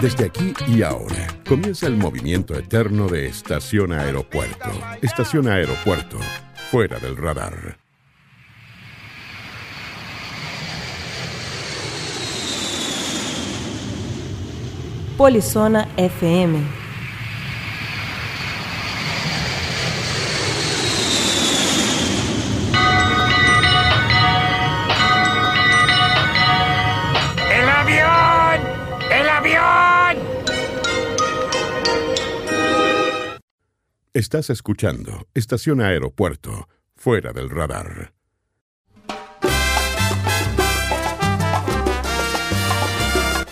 Desde aquí y ahora comienza el movimiento eterno de Estación Aeropuerto. Estación Aeropuerto, fuera del radar. Polizona FM Estás escuchando Estación Aeropuerto, fuera del radar.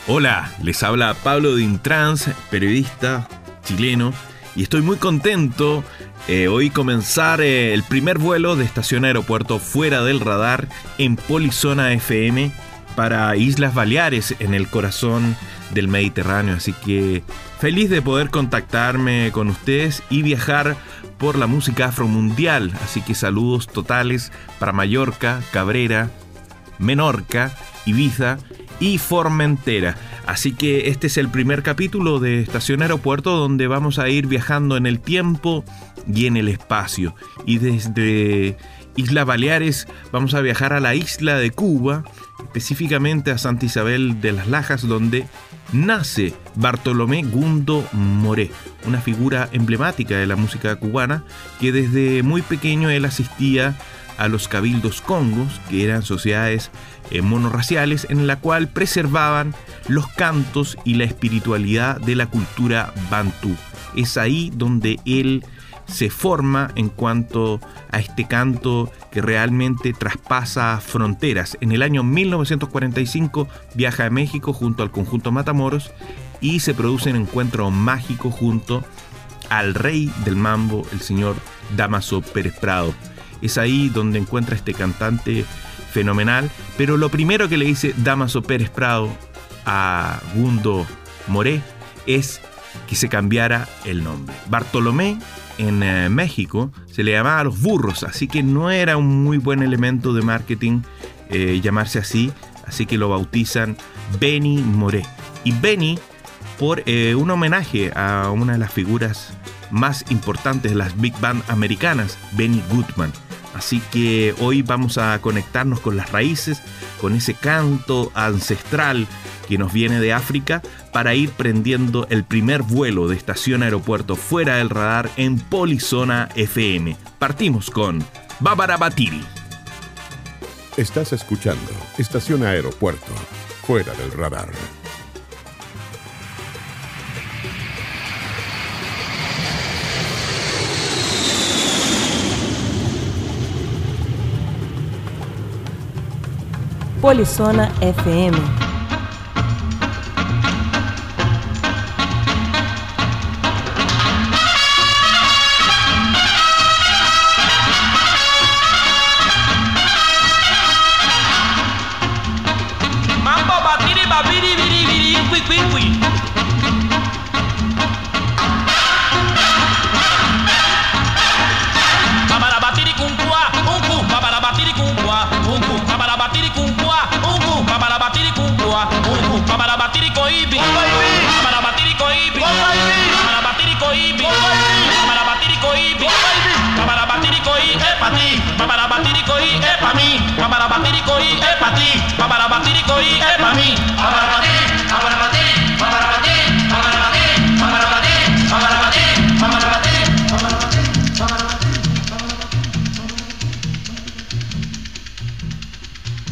Hola, les habla Pablo Dintrans, periodista chileno, y estoy muy contento eh, hoy comenzar eh, el primer vuelo de Estación Aeropuerto fuera del radar en Polizona FM para Islas Baleares en el corazón del Mediterráneo. Así que feliz de poder contactarme con ustedes y viajar por la música afromundial. Así que saludos totales para Mallorca, Cabrera, Menorca, Ibiza y Formentera. Así que este es el primer capítulo de Estación Aeropuerto donde vamos a ir viajando en el tiempo y en el espacio. Y desde Isla Baleares vamos a viajar a la isla de Cuba, específicamente a Santa Isabel de las Lajas, donde nace Bartolomé Gundo Moré, una figura emblemática de la música cubana que desde muy pequeño él asistía a los cabildos congos, que eran sociedades eh, monorraciales en la cual preservaban los cantos y la espiritualidad de la cultura bantú. Es ahí donde él se forma en cuanto a este canto que realmente traspasa fronteras. En el año 1945 viaja a México junto al conjunto Matamoros y se produce un encuentro mágico junto al rey del mambo, el señor Damaso Pérez Prado. Es ahí donde encuentra este cantante fenomenal, pero lo primero que le dice Damaso Pérez Prado a Gundo Moré es que se cambiara el nombre. Bartolomé en eh, México se le llamaba a los burros, así que no era un muy buen elemento de marketing eh, llamarse así, así que lo bautizan Benny Moré. Y Benny por eh, un homenaje a una de las figuras más importantes de las big band americanas, Benny Goodman. Así que hoy vamos a conectarnos con las raíces, con ese canto ancestral que nos viene de África para ir prendiendo el primer vuelo de estación aeropuerto fuera del radar en Polizona FM. Partimos con Babarabatiri. Estás escuchando Estación Aeropuerto, fuera del radar. Polissona FM. Mambo babiri babiri biri biri qui qui qui koibi para batir y coibi para batir y coibi para batir y coibi para batir y coibi es para ti para batir y coibi es para mí para batir y coibi es para ti para batir y coibi es para mí para batir para batir para batir para batir para batir para batir para batir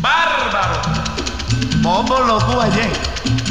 bárbaro. ¿Cómo lo tú ayer?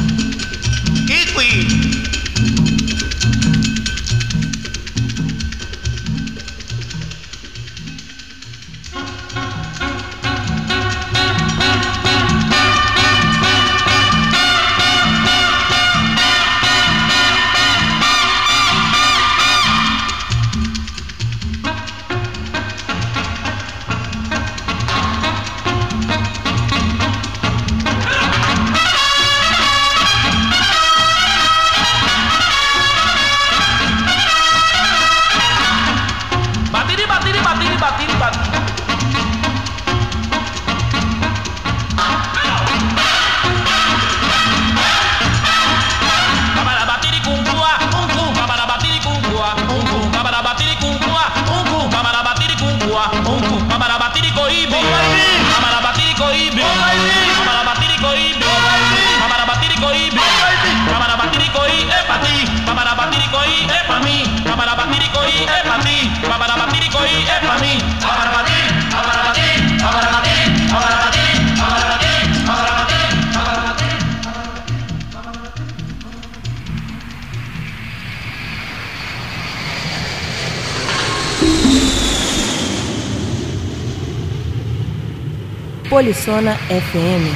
Polizona FM.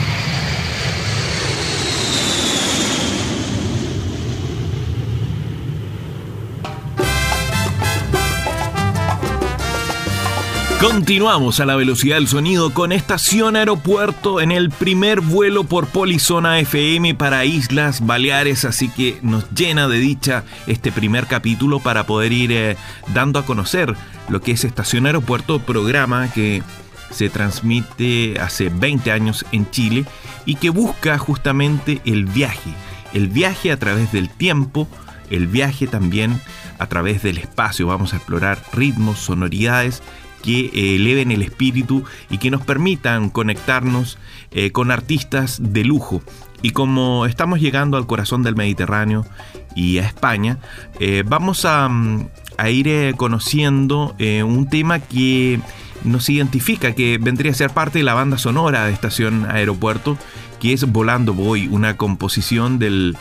Continuamos a la velocidad del sonido con Estación Aeropuerto en el primer vuelo por Polizona FM para Islas Baleares, así que nos llena de dicha este primer capítulo para poder ir eh, dando a conocer lo que es Estación Aeropuerto, programa que se transmite hace 20 años en Chile y que busca justamente el viaje, el viaje a través del tiempo, el viaje también a través del espacio. Vamos a explorar ritmos, sonoridades que eh, eleven el espíritu y que nos permitan conectarnos eh, con artistas de lujo. Y como estamos llegando al corazón del Mediterráneo y a España, eh, vamos a, mm, ir conociendo un tema que nos identifica, que vendría a ser parte de la banda sonora de Estación Aeropuerto, que es Volando Voy, una composición del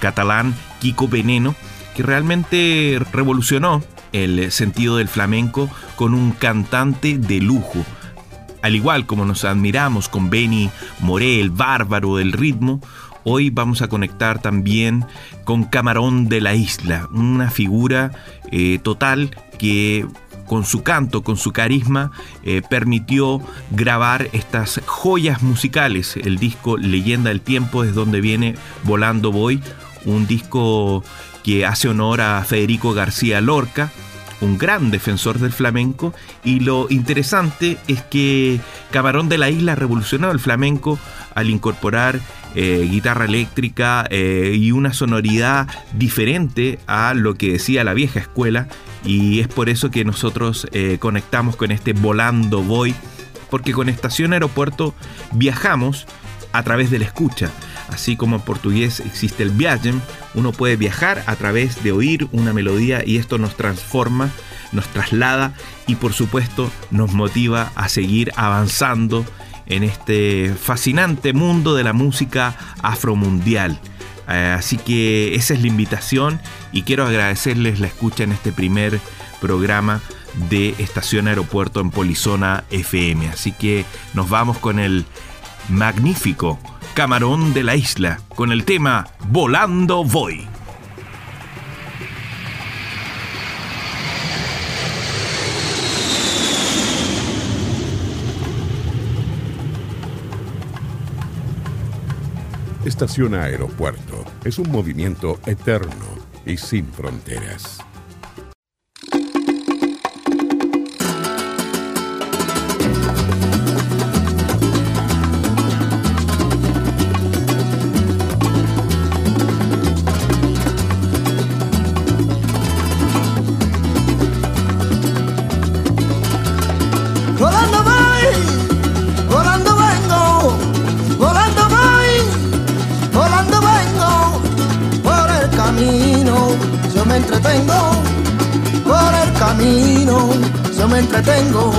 catalán Kiko Veneno, que realmente revolucionó el sentido del flamenco con un cantante de lujo. Al igual como nos admiramos con Benny Moré, el bárbaro del ritmo, hoy vamos a conectar también con Camarón de la Isla, una figura eh, total que con su canto, con su carisma, eh, permitió grabar estas joyas musicales. El disco Leyenda del Tiempo es donde viene Volando Voy, un disco que hace honor a Federico García Lorca, un gran defensor del flamenco y lo interesante es que Camarón de la Isla revolucionó el flamenco al incorporar eh, guitarra eléctrica eh, y una sonoridad diferente a lo que decía la vieja escuela y es por eso que nosotros eh, conectamos con este Volando Voy porque con Estación Aeropuerto viajamos a través de la escucha. Así como en portugués existe el viajem, uno puede viajar a través de oír una melodía y esto nos transforma, nos traslada y por supuesto nos motiva a seguir avanzando en este fascinante mundo de la música afromundial. Eh, así que esa es la invitación y quiero agradecerles la escucha en este primer programa de Estación Aeropuerto en Polizona FM. Así que nos vamos con el magnífico Camarón de la Isla con el tema Volando Voy. Estación Aeropuerto es un movimiento eterno y sin fronteras. Entretengo, por el camino yo me entretengo.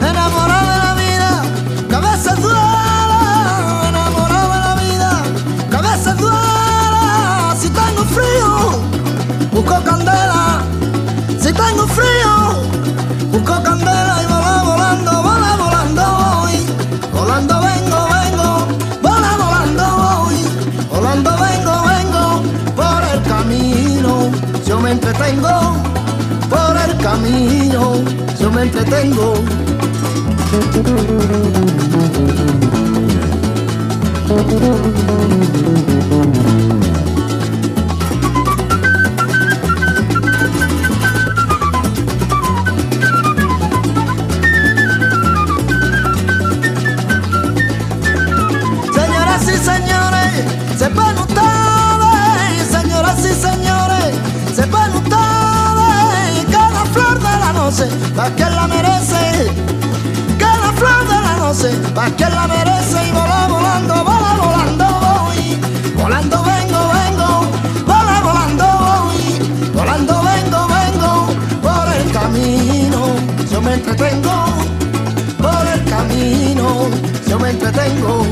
Enamorado de la vida, cabeza dura, enamorado de la vida, cabeza dura. Si tengo frío, busco camino yo me entretengo. Pa' quien la merece. Que la flor de la noche, pa' quien la merece. Y vola volando, vola volando voy. Volando vengo, vengo, vola volando voy. Volando vengo, vengo, por el camino. Yo me entretengo, por el camino. Yo me entretengo.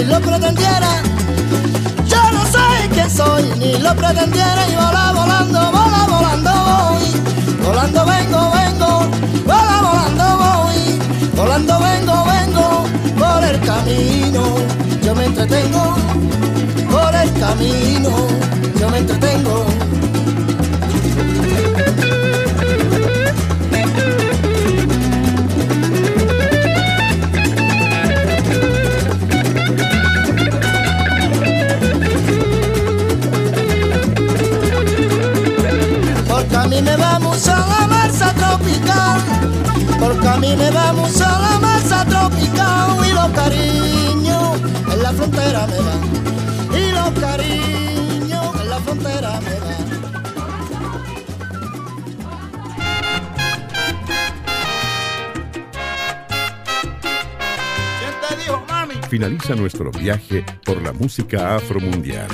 Ni lo pretendiera. Yo no sé quién soy, ni lo pretendiera. Y vola volando, vola volando voy. Volando vengo, vengo, vola volando voy. Volando vengo, vengo, por el camino. Yo me entretengo, por el camino. Yo me entretengo. Frontera me van. Y los cariños en la frontera me van. Finaliza nuestro viaje por la música afromundial.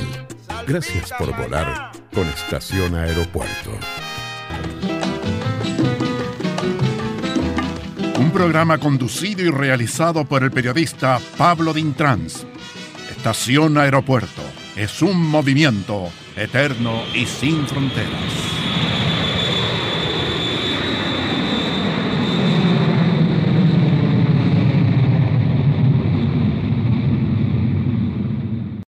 Gracias por volar con Estación Aeropuerto. Un programa conducido y realizado por el periodista Pablo Dintrans. Estación Aeropuerto es un movimiento eterno y sin fronteras.